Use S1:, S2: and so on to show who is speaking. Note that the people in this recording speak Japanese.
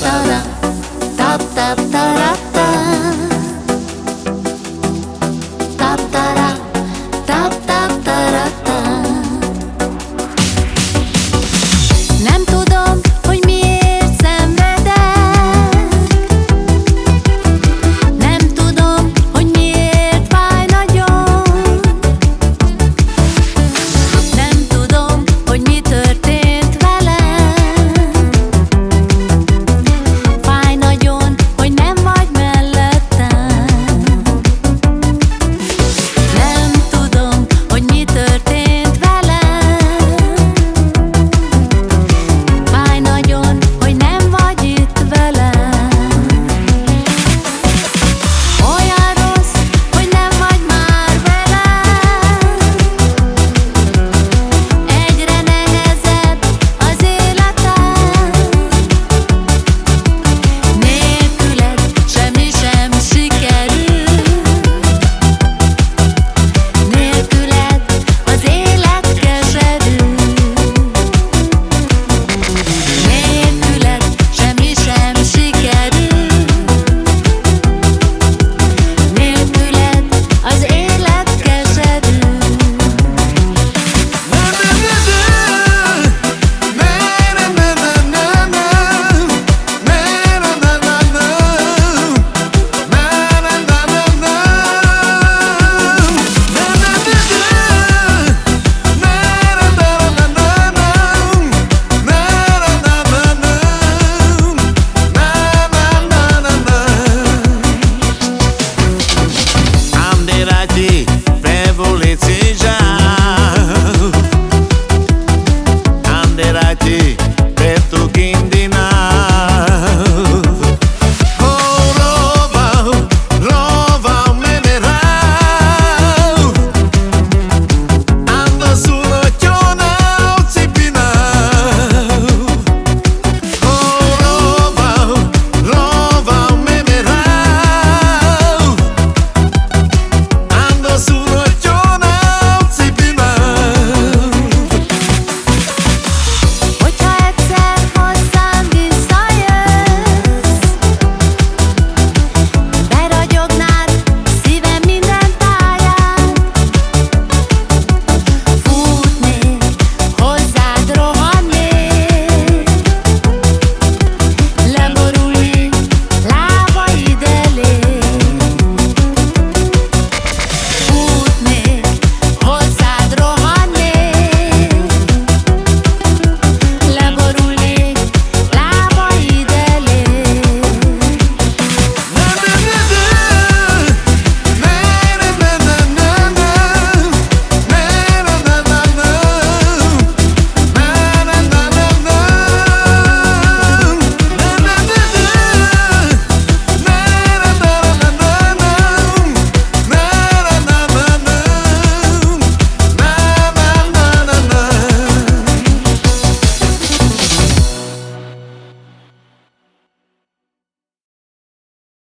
S1: タラタッタッタラタタタラ летит